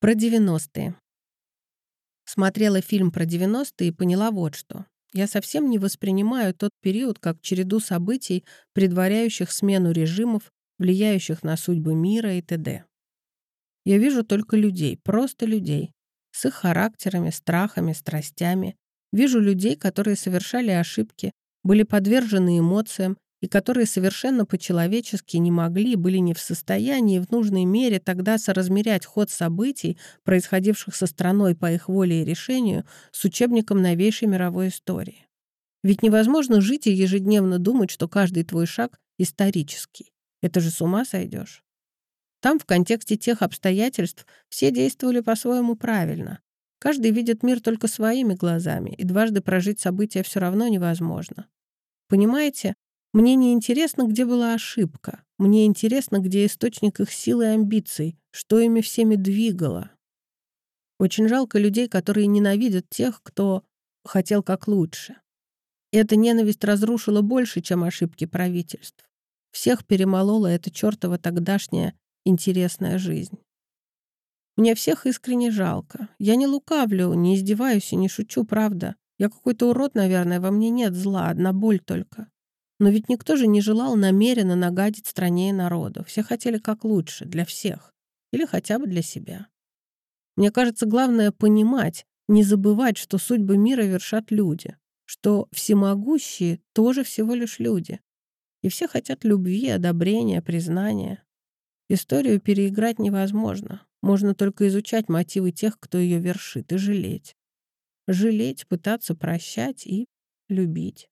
Про 90-е. Смотрела фильм про 90-е и поняла вот что. Я совсем не воспринимаю тот период как череду событий, предваряющих смену режимов, влияющих на судьбы мира и т.д. Я вижу только людей, просто людей, с их характерами, страхами, страстями. Вижу людей, которые совершали ошибки, были подвержены эмоциям и которые совершенно по-человечески не могли, были не в состоянии в нужной мере тогда соразмерять ход событий, происходивших со страной по их воле и решению, с учебником новейшей мировой истории. Ведь невозможно жить и ежедневно думать, что каждый твой шаг исторический. Это же с ума сойдешь. Там, в контексте тех обстоятельств, все действовали по-своему правильно. Каждый видит мир только своими глазами, и дважды прожить события все равно невозможно. Понимаете, мне не интересно, где была ошибка. Мне интересно, где источник их сил и амбиций, что ими всеми двигало. Очень жалко людей, которые ненавидят тех, кто хотел как лучше. эта ненависть разрушила больше, чем ошибки правительств. Всех перемолола эта чертова тогдашняя интересная жизнь. Мне всех искренне жалко. Я не лукавлю, не издеваюсь и не шучу, правда. Я какой-то урод, наверное, во мне нет зла, одна боль только. Но ведь никто же не желал намеренно нагадить стране и народу. Все хотели как лучше, для всех. Или хотя бы для себя. Мне кажется, главное понимать, не забывать, что судьбы мира вершат люди, что всемогущие тоже всего лишь люди. И все хотят любви, одобрения, признания. Историю переиграть невозможно. Можно только изучать мотивы тех, кто ее вершит, и жалеть. Жалеть, пытаться прощать и любить.